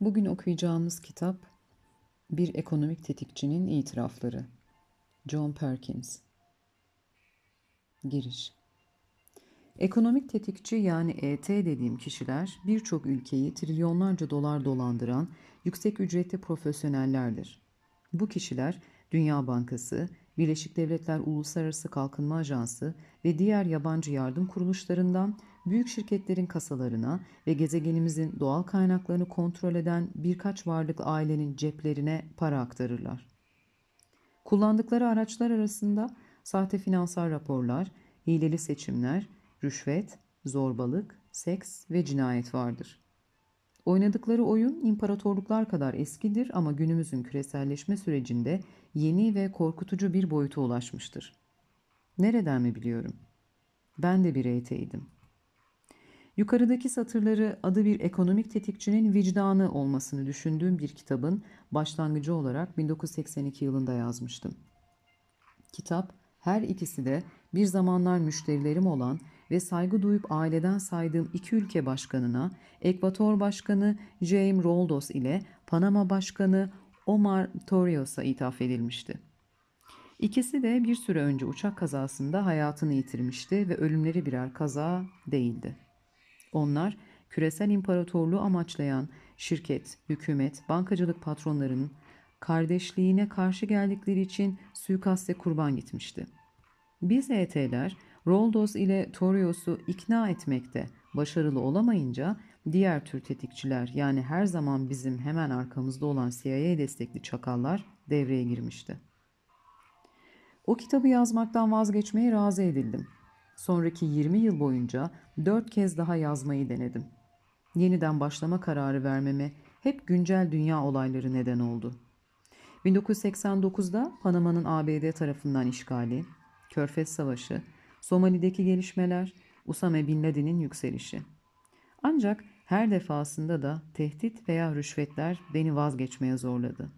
Bugün okuyacağımız kitap Bir Ekonomik Tetikçinin İtirafları. John Perkins. Giriş. Ekonomik tetikçi yani ET dediğim kişiler birçok ülkeyi trilyonlarca dolar dolandıran yüksek ücretli profesyonellerdir. Bu kişiler Dünya Bankası, Birleşik Devletler Uluslararası Kalkınma Ajansı ve diğer yabancı yardım kuruluşlarından büyük şirketlerin kasalarına ve gezegenimizin doğal kaynaklarını kontrol eden birkaç varlıklı ailenin ceplerine para aktarırlar. Kullandıkları araçlar arasında sahte finansal raporlar, hileli seçimler, rüşvet, zorbalık, seks ve cinayet vardır. Oynadıkları oyun imparatorluklar kadar eskidir ama günümüzün küreselleşme sürecinde yeni ve korkutucu bir boyuta ulaşmıştır. Nereden mi biliyorum? Ben de bir EYT'ydim. Yukarıdaki satırları adı bir ekonomik tetikçinin vicdanı olmasını düşündüğüm bir kitabın başlangıcı olarak 1982 yılında yazmıştım. Kitap her ikisi de bir zamanlar müşterilerim olan ve saygı duyup aileden saydığım iki ülke başkanına, Ekvator Başkanı James Roldos ile Panama Başkanı Omar Torrios'a ithaf edilmişti. İkisi de bir süre önce uçak kazasında hayatını yitirmişti ve ölümleri birer kaza değildi. Onlar küresel imparatorluğu amaçlayan şirket, hükümet, bankacılık patronlarının kardeşliğine karşı geldikleri için suikaste kurban gitmişti. Biz ET'ler Roldos ile Torios'u ikna etmekte başarılı olamayınca diğer tür tetikçiler yani her zaman bizim hemen arkamızda olan CIA destekli çakallar devreye girmişti. O kitabı yazmaktan vazgeçmeye razı edildim. Sonraki 20 yıl boyunca dört kez daha yazmayı denedim. Yeniden başlama kararı vermeme hep güncel dünya olayları neden oldu. 1989'da Panama'nın ABD tarafından işgali, Körfez Savaşı, Somali'deki gelişmeler, Usame Bin Laden'in yükselişi. Ancak her defasında da tehdit veya rüşvetler beni vazgeçmeye zorladı.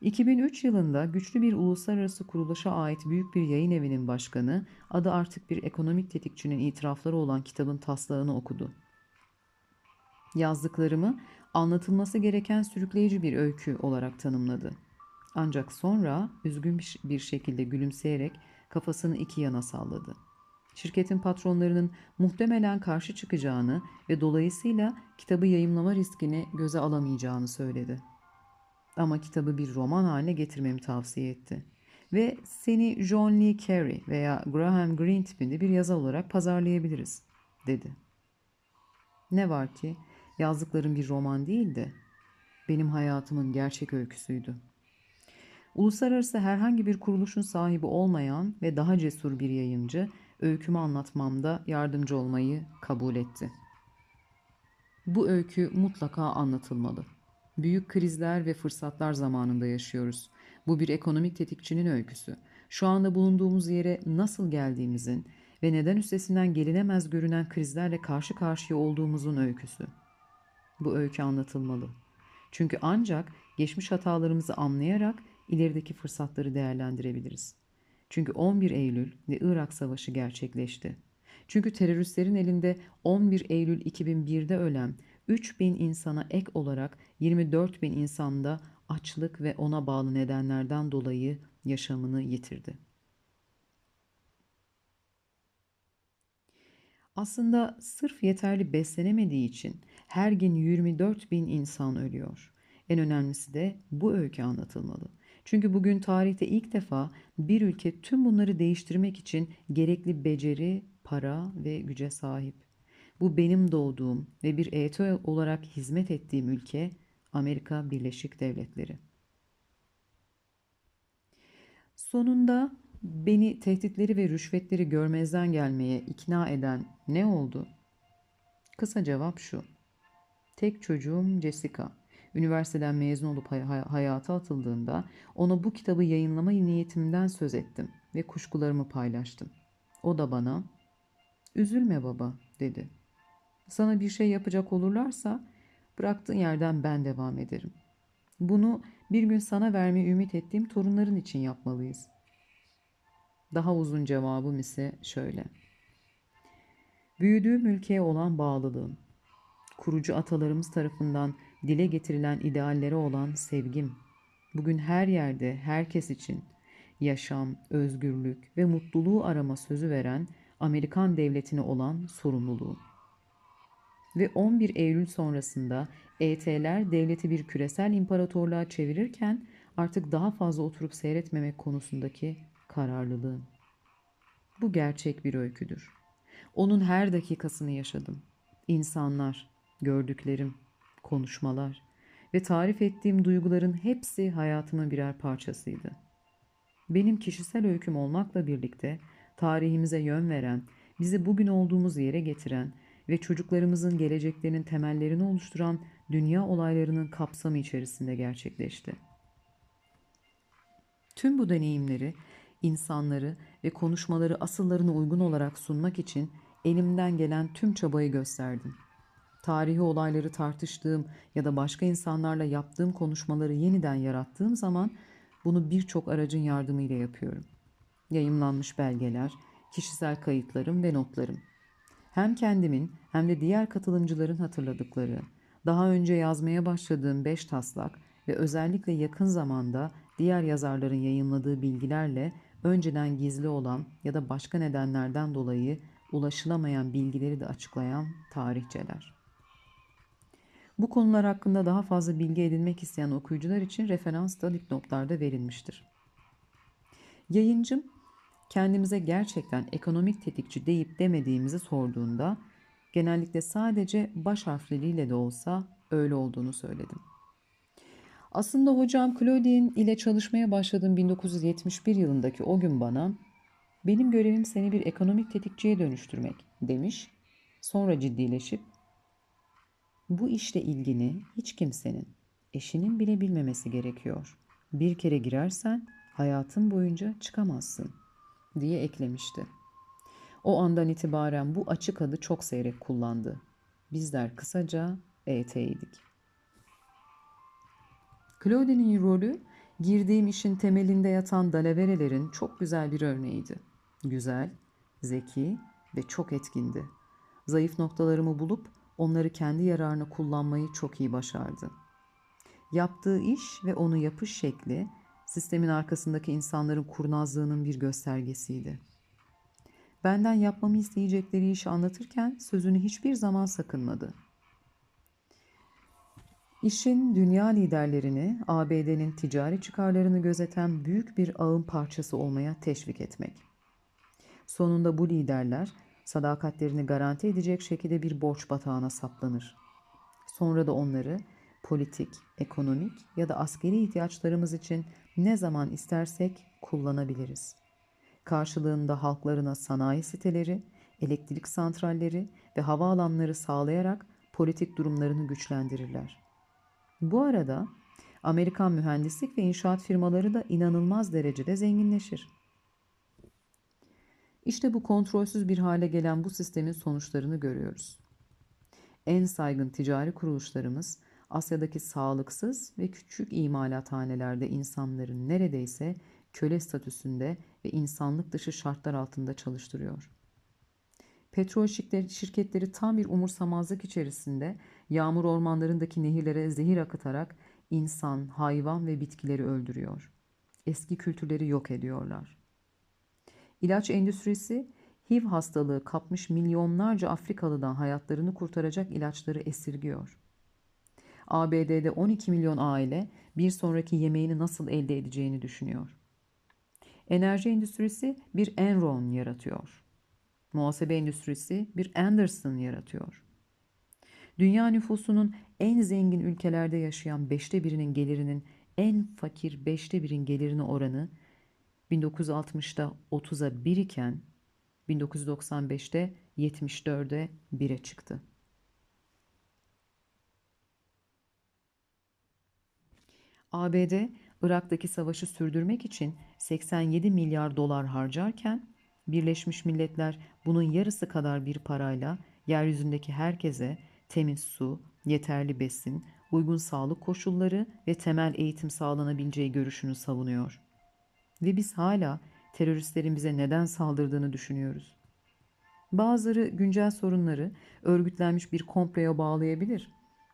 2003 yılında güçlü bir uluslararası kuruluşa ait büyük bir yayın evinin başkanı, adı artık bir ekonomik tetikçinin itirafları olan kitabın taslağını okudu. Yazdıklarımı anlatılması gereken sürükleyici bir öykü olarak tanımladı. Ancak sonra üzgün bir şekilde gülümseyerek kafasını iki yana salladı. Şirketin patronlarının muhtemelen karşı çıkacağını ve dolayısıyla kitabı yayımlama riskini göze alamayacağını söyledi. Ama kitabı bir roman haline getirmemi tavsiye etti. Ve seni John Lee Carey veya Graham Greene tipinde bir yazar olarak pazarlayabiliriz, dedi. Ne var ki yazdıklarım bir roman değildi. Benim hayatımın gerçek öyküsüydü. Uluslararası herhangi bir kuruluşun sahibi olmayan ve daha cesur bir yayıncı öykümü anlatmamda yardımcı olmayı kabul etti. Bu öykü mutlaka anlatılmalı. Büyük krizler ve fırsatlar zamanında yaşıyoruz. Bu bir ekonomik tetikçinin öyküsü. Şu anda bulunduğumuz yere nasıl geldiğimizin ve neden üstesinden gelinemez görünen krizlerle karşı karşıya olduğumuzun öyküsü. Bu öykü anlatılmalı. Çünkü ancak geçmiş hatalarımızı anlayarak ilerideki fırsatları değerlendirebiliriz. Çünkü 11 Eylül ve Irak Savaşı gerçekleşti. Çünkü teröristlerin elinde 11 Eylül 2001'de ölen 3 bin insana ek olarak 24 bin insanda açlık ve ona bağlı nedenlerden dolayı yaşamını yitirdi. Aslında sırf yeterli beslenemediği için her gün 24 bin insan ölüyor. En önemlisi de bu öykü anlatılmalı. Çünkü bugün tarihte ilk defa bir ülke tüm bunları değiştirmek için gerekli beceri, para ve güce sahip. Bu benim doğduğum ve bir EYT olarak hizmet ettiğim ülke Amerika Birleşik Devletleri. Sonunda beni tehditleri ve rüşvetleri görmezden gelmeye ikna eden ne oldu? Kısa cevap şu. Tek çocuğum Jessica. Üniversiteden mezun olup hay- hayata atıldığında ona bu kitabı yayınlama niyetimden söz ettim ve kuşkularımı paylaştım. O da bana "Üzülme baba." dedi. Sana bir şey yapacak olurlarsa bıraktığın yerden ben devam ederim. Bunu bir gün sana vermeyi ümit ettiğim torunların için yapmalıyız. Daha uzun cevabım ise şöyle. Büyüdüğüm ülkeye olan bağlılığım, kurucu atalarımız tarafından dile getirilen ideallere olan sevgim, bugün her yerde herkes için yaşam, özgürlük ve mutluluğu arama sözü veren Amerikan devletine olan sorumluluğum. Ve 11 Eylül sonrasında ET'ler devleti bir küresel imparatorluğa çevirirken artık daha fazla oturup seyretmemek konusundaki kararlılığım. Bu gerçek bir öyküdür. Onun her dakikasını yaşadım. İnsanlar, gördüklerim, konuşmalar ve tarif ettiğim duyguların hepsi hayatımın birer parçasıydı. Benim kişisel öyküm olmakla birlikte tarihimize yön veren, bizi bugün olduğumuz yere getiren ve çocuklarımızın geleceklerinin temellerini oluşturan dünya olaylarının kapsamı içerisinde gerçekleşti. Tüm bu deneyimleri, insanları ve konuşmaları asıllarına uygun olarak sunmak için elimden gelen tüm çabayı gösterdim. Tarihi olayları tartıştığım ya da başka insanlarla yaptığım konuşmaları yeniden yarattığım zaman bunu birçok aracın yardımıyla yapıyorum. Yayımlanmış belgeler, kişisel kayıtlarım ve notlarım. Hem kendimin hem de diğer katılımcıların hatırladıkları, daha önce yazmaya başladığım beş taslak ve özellikle yakın zamanda diğer yazarların yayınladığı bilgilerle önceden gizli olan ya da başka nedenlerden dolayı ulaşılamayan bilgileri de açıklayan tarihçeler. Bu konular hakkında daha fazla bilgi edinmek isteyen okuyucular için referans da dipnotlarda verilmiştir. Yayıncım kendimize gerçekten ekonomik tetikçi deyip demediğimizi sorduğunda genellikle sadece baş harfleriyle de olsa öyle olduğunu söyledim. Aslında hocam Claudine ile çalışmaya başladığım 1971 yılındaki o gün bana benim görevim seni bir ekonomik tetikçiye dönüştürmek demiş. Sonra ciddileşip bu işle ilgini hiç kimsenin, eşinin bile bilmemesi gerekiyor. Bir kere girersen hayatın boyunca çıkamazsın diye eklemişti. O andan itibaren bu açık adı çok seyrek kullandı. Bizler kısaca ET'ydik. Claude'nin rolü girdiğim işin temelinde yatan dalaverelerin çok güzel bir örneğiydi. Güzel, zeki ve çok etkindi. Zayıf noktalarımı bulup onları kendi yararına kullanmayı çok iyi başardı. Yaptığı iş ve onu yapış şekli sistemin arkasındaki insanların kurnazlığının bir göstergesiydi. Benden yapmamı isteyecekleri işi anlatırken sözünü hiçbir zaman sakınmadı. İşin dünya liderlerini ABD'nin ticari çıkarlarını gözeten büyük bir ağın parçası olmaya teşvik etmek. Sonunda bu liderler sadakatlerini garanti edecek şekilde bir borç batağına saplanır. Sonra da onları politik, ekonomik ya da askeri ihtiyaçlarımız için ne zaman istersek kullanabiliriz. Karşılığında halklarına sanayi siteleri, elektrik santralleri ve havaalanları sağlayarak politik durumlarını güçlendirirler. Bu arada Amerikan mühendislik ve inşaat firmaları da inanılmaz derecede zenginleşir. İşte bu kontrolsüz bir hale gelen bu sistemin sonuçlarını görüyoruz. En saygın ticari kuruluşlarımız Asya'daki sağlıksız ve küçük imalathanelerde insanların neredeyse köle statüsünde ve insanlık dışı şartlar altında çalıştırıyor. Petrol şirketleri tam bir umursamazlık içerisinde yağmur ormanlarındaki nehirlere zehir akıtarak insan, hayvan ve bitkileri öldürüyor. Eski kültürleri yok ediyorlar. İlaç endüstrisi HIV hastalığı kapmış milyonlarca Afrikalıdan hayatlarını kurtaracak ilaçları esirgiyor. ABD'de 12 milyon aile bir sonraki yemeğini nasıl elde edeceğini düşünüyor. Enerji endüstrisi bir Enron yaratıyor. Muhasebe endüstrisi bir Anderson yaratıyor. Dünya nüfusunun en zengin ülkelerde yaşayan beşte birinin gelirinin en fakir beşte birin gelirine oranı 1960'da 30'a 1 iken 1995'te 74'e 1'e çıktı. ABD, Irak'taki savaşı sürdürmek için 87 milyar dolar harcarken Birleşmiş Milletler bunun yarısı kadar bir parayla yeryüzündeki herkese temiz su, yeterli besin, uygun sağlık koşulları ve temel eğitim sağlanabileceği görüşünü savunuyor. Ve biz hala teröristlerin bize neden saldırdığını düşünüyoruz. Bazıları güncel sorunları örgütlenmiş bir komploya bağlayabilir.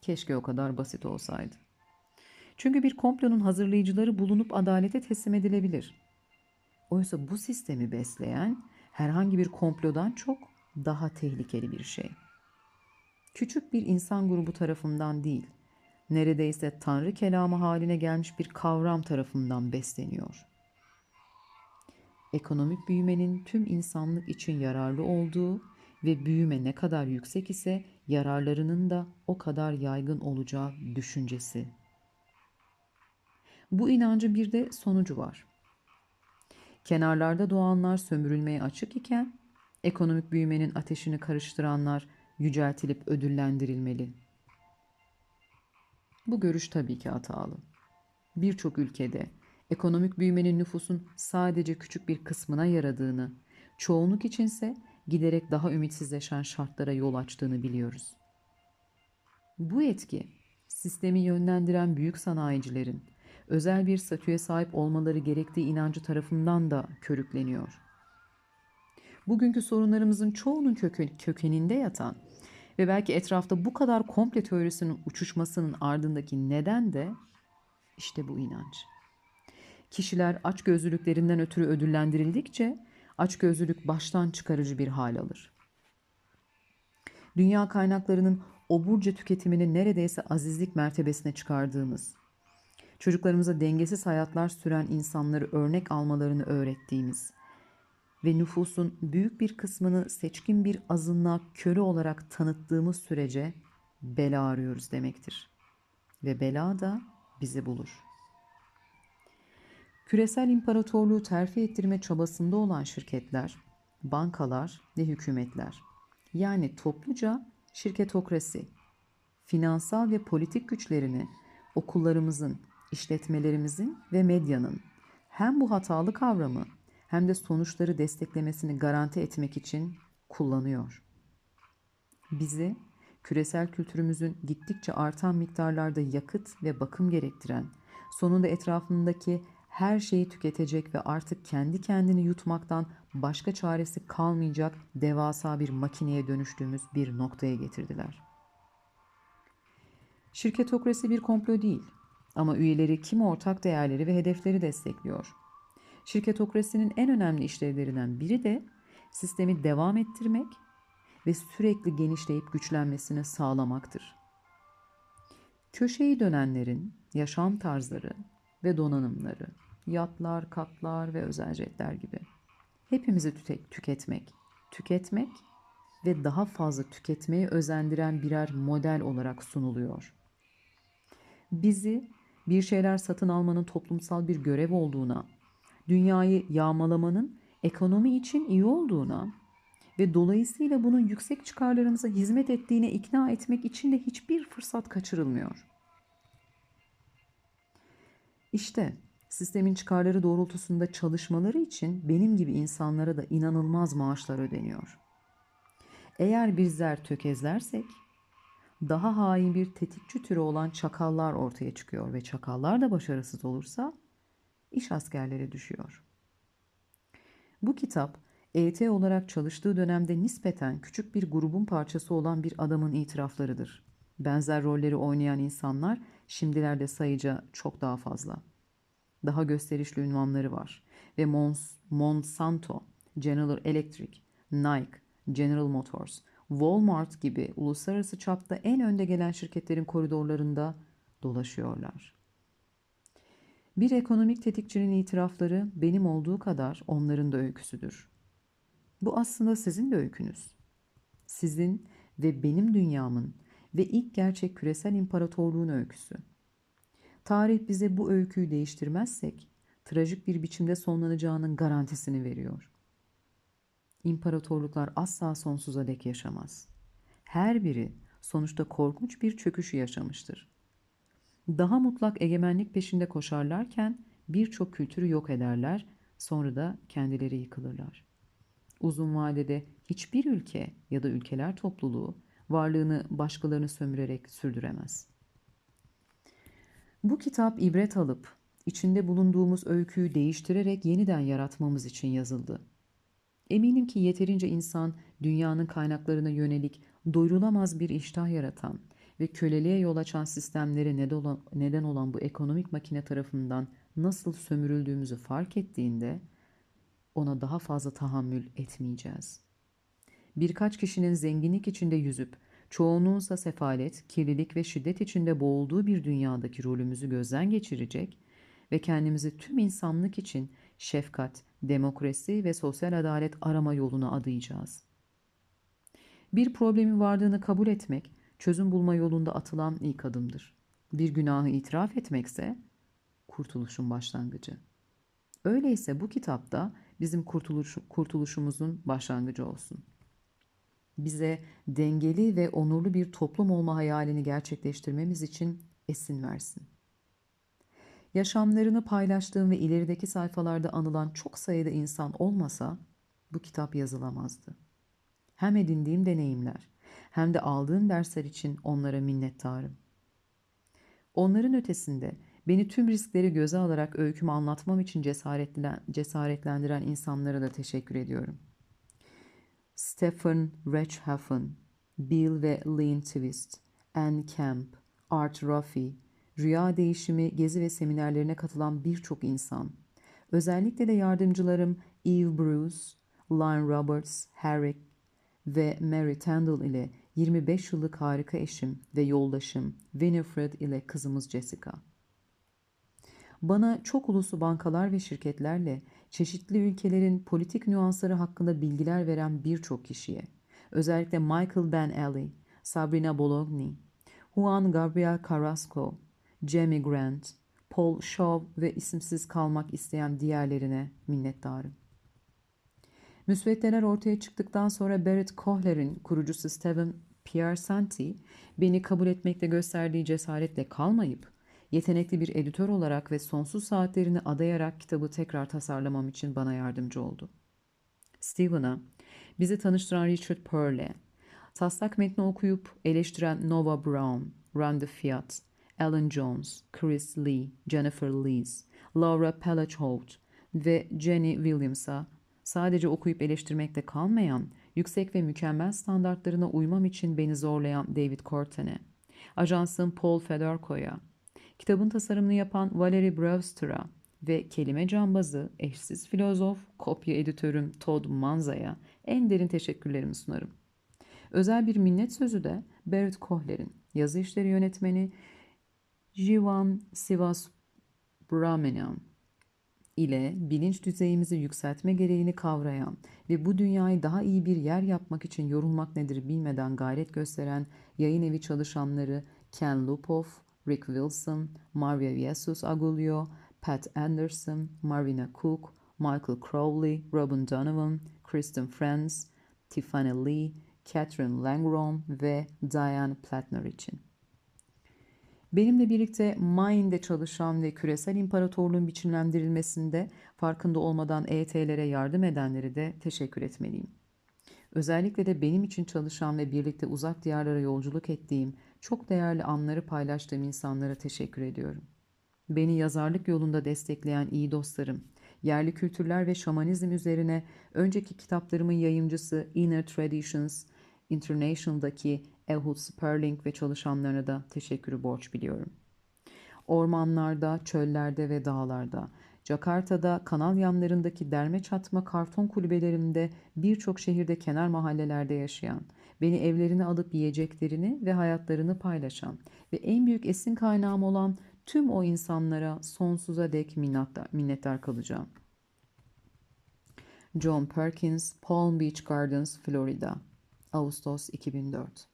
Keşke o kadar basit olsaydı. Çünkü bir komplonun hazırlayıcıları bulunup adalete teslim edilebilir. Oysa bu sistemi besleyen herhangi bir komplodan çok daha tehlikeli bir şey. Küçük bir insan grubu tarafından değil, neredeyse tanrı kelamı haline gelmiş bir kavram tarafından besleniyor. Ekonomik büyümenin tüm insanlık için yararlı olduğu ve büyüme ne kadar yüksek ise yararlarının da o kadar yaygın olacağı düşüncesi. Bu inancın bir de sonucu var. Kenarlarda doğanlar sömürülmeye açık iken ekonomik büyümenin ateşini karıştıranlar yüceltilip ödüllendirilmeli. Bu görüş tabii ki hatalı. Birçok ülkede ekonomik büyümenin nüfusun sadece küçük bir kısmına yaradığını, çoğunluk içinse giderek daha ümitsizleşen şartlara yol açtığını biliyoruz. Bu etki sistemi yönlendiren büyük sanayicilerin özel bir statüye sahip olmaları gerektiği inancı tarafından da körükleniyor. Bugünkü sorunlarımızın çoğunun kökeninde yatan ve belki etrafta bu kadar komple teorisinin uçuşmasının ardındaki neden de işte bu inanç. Kişiler açgözlülüklerinden ötürü ödüllendirildikçe açgözlülük baştan çıkarıcı bir hal alır. Dünya kaynaklarının oburca tüketimini neredeyse azizlik mertebesine çıkardığımız, çocuklarımıza dengesiz hayatlar süren insanları örnek almalarını öğrettiğimiz ve nüfusun büyük bir kısmını seçkin bir azınlığa köle olarak tanıttığımız sürece bela arıyoruz demektir. Ve bela da bizi bulur. Küresel imparatorluğu terfi ettirme çabasında olan şirketler, bankalar ve hükümetler yani topluca şirketokrasi, finansal ve politik güçlerini okullarımızın, işletmelerimizin ve medyanın hem bu hatalı kavramı hem de sonuçları desteklemesini garanti etmek için kullanıyor. Bizi küresel kültürümüzün gittikçe artan miktarlarda yakıt ve bakım gerektiren, sonunda etrafındaki her şeyi tüketecek ve artık kendi kendini yutmaktan başka çaresi kalmayacak devasa bir makineye dönüştüğümüz bir noktaya getirdiler. Şirketokrasi bir komplo değil ama üyeleri kim ortak değerleri ve hedefleri destekliyor. Şirketokrasinin en önemli işlevlerinden biri de sistemi devam ettirmek ve sürekli genişleyip güçlenmesini sağlamaktır. Köşeyi dönenlerin yaşam tarzları ve donanımları, yatlar, katlar ve özel jetler gibi hepimizi tüketmek, tüketmek ve daha fazla tüketmeyi özendiren birer model olarak sunuluyor. Bizi bir şeyler satın almanın toplumsal bir görev olduğuna, dünyayı yağmalamanın ekonomi için iyi olduğuna ve dolayısıyla bunun yüksek çıkarlarımıza hizmet ettiğine ikna etmek için de hiçbir fırsat kaçırılmıyor. İşte sistemin çıkarları doğrultusunda çalışmaları için benim gibi insanlara da inanılmaz maaşlar ödeniyor. Eğer bizler tökezlersek daha hain bir tetikçi türü olan çakallar ortaya çıkıyor ve çakallar da başarısız olursa iş askerlere düşüyor. Bu kitap ET olarak çalıştığı dönemde nispeten küçük bir grubun parçası olan bir adamın itiraflarıdır. Benzer rolleri oynayan insanlar şimdilerde sayıca çok daha fazla. Daha gösterişli ünvanları var ve Mons Monsanto, General Electric, Nike, General Motors, Walmart gibi uluslararası çapta en önde gelen şirketlerin koridorlarında dolaşıyorlar. Bir ekonomik tetikçinin itirafları benim olduğu kadar onların da öyküsüdür. Bu aslında sizin de öykünüz. Sizin ve benim dünyamın ve ilk gerçek küresel imparatorluğun öyküsü. Tarih bize bu öyküyü değiştirmezsek trajik bir biçimde sonlanacağının garantisini veriyor. İmparatorluklar asla sonsuza dek yaşamaz. Her biri sonuçta korkunç bir çöküşü yaşamıştır. Daha mutlak egemenlik peşinde koşarlarken birçok kültürü yok ederler, sonra da kendileri yıkılırlar. Uzun vadede hiçbir ülke ya da ülkeler topluluğu varlığını başkalarını sömürerek sürdüremez. Bu kitap ibret alıp içinde bulunduğumuz öyküyü değiştirerek yeniden yaratmamız için yazıldı. Eminim ki yeterince insan dünyanın kaynaklarına yönelik doyurulamaz bir iştah yaratan ve köleliğe yol açan sistemlere neden olan bu ekonomik makine tarafından nasıl sömürüldüğümüzü fark ettiğinde ona daha fazla tahammül etmeyeceğiz. Birkaç kişinin zenginlik içinde yüzüp çoğunluğunsa sefalet, kirlilik ve şiddet içinde boğulduğu bir dünyadaki rolümüzü gözden geçirecek ve kendimizi tüm insanlık için şefkat, demokrasi ve sosyal adalet arama yoluna adayacağız. Bir problemi varlığını kabul etmek, çözüm bulma yolunda atılan ilk adımdır. Bir günahı itiraf etmekse kurtuluşun başlangıcı. Öyleyse bu kitapta bizim kurtuluş, kurtuluşumuzun başlangıcı olsun. Bize dengeli ve onurlu bir toplum olma hayalini gerçekleştirmemiz için esin versin. Yaşamlarını paylaştığım ve ilerideki sayfalarda anılan çok sayıda insan olmasa bu kitap yazılamazdı. Hem edindiğim deneyimler hem de aldığım dersler için onlara minnettarım. Onların ötesinde beni tüm riskleri göze alarak öykümü anlatmam için cesaretlendiren insanlara da teşekkür ediyorum. Stephen Rechhafen, Bill ve Lynn Twist, Anne Camp, Art Ruffy, rüya değişimi, gezi ve seminerlerine katılan birçok insan. Özellikle de yardımcılarım Eve Bruce, Lynn Roberts, Harry ve Mary Tandle ile 25 yıllık harika eşim ve yoldaşım Winifred ile kızımız Jessica. Bana çok uluslu bankalar ve şirketlerle çeşitli ülkelerin politik nüansları hakkında bilgiler veren birçok kişiye, özellikle Michael Ben Ali, Sabrina Bologni, Juan Gabriel Carrasco, Jamie Grant, Paul Shaw ve isimsiz kalmak isteyen diğerlerine minnettarım. Müsveddeler ortaya çıktıktan sonra Barrett Kohler'in kurucusu Stephen Pierre Santi beni kabul etmekte gösterdiği cesaretle kalmayıp yetenekli bir editör olarak ve sonsuz saatlerini adayarak kitabı tekrar tasarlamam için bana yardımcı oldu. Stephen'a, bizi tanıştıran Richard Pearl'e, taslak metni okuyup eleştiren Nova Brown, Randy Fiat, Alan Jones, Chris Lee, Jennifer Lees, Laura Pelachholt ve Jenny Williams'a sadece okuyup eleştirmekte kalmayan, yüksek ve mükemmel standartlarına uymam için beni zorlayan David Corten'e, ajansın Paul Fedorko'ya, kitabın tasarımını yapan Valerie Brewster'a ve kelime cambazı, eşsiz filozof, kopya editörüm Todd Manza'ya en derin teşekkürlerimi sunarım. Özel bir minnet sözü de Barrett Kohler'in yazı işleri yönetmeni Jivan Sivas Brahmanian ile bilinç düzeyimizi yükseltme gereğini kavrayan ve bu dünyayı daha iyi bir yer yapmak için yorulmak nedir bilmeden gayret gösteren yayın evi çalışanları Ken Lupoff, Rick Wilson, Maria Jesus Agulio, Pat Anderson, Marvina Cook, Michael Crowley, Robin Donovan, Kristen Friends, Tiffany Lee, Catherine Langron ve Diane Plattner için. Benimle birlikte Mind'de çalışan ve küresel imparatorluğun biçimlendirilmesinde farkında olmadan ET'lere yardım edenleri de teşekkür etmeliyim. Özellikle de benim için çalışan ve birlikte uzak diyarlara yolculuk ettiğim, çok değerli anları paylaştığım insanlara teşekkür ediyorum. Beni yazarlık yolunda destekleyen iyi dostlarım, yerli kültürler ve şamanizm üzerine önceki kitaplarımın yayımcısı Inner Traditions International'daki Ehud Sperling ve çalışanlarına da teşekkürü borç biliyorum. Ormanlarda, çöllerde ve dağlarda, Jakarta'da, kanal yanlarındaki derme çatma karton kulübelerinde birçok şehirde kenar mahallelerde yaşayan, beni evlerine alıp yiyeceklerini ve hayatlarını paylaşan ve en büyük esin kaynağım olan tüm o insanlara sonsuza dek minnettar, kalacağım. John Perkins, Palm Beach Gardens, Florida, Ağustos 2004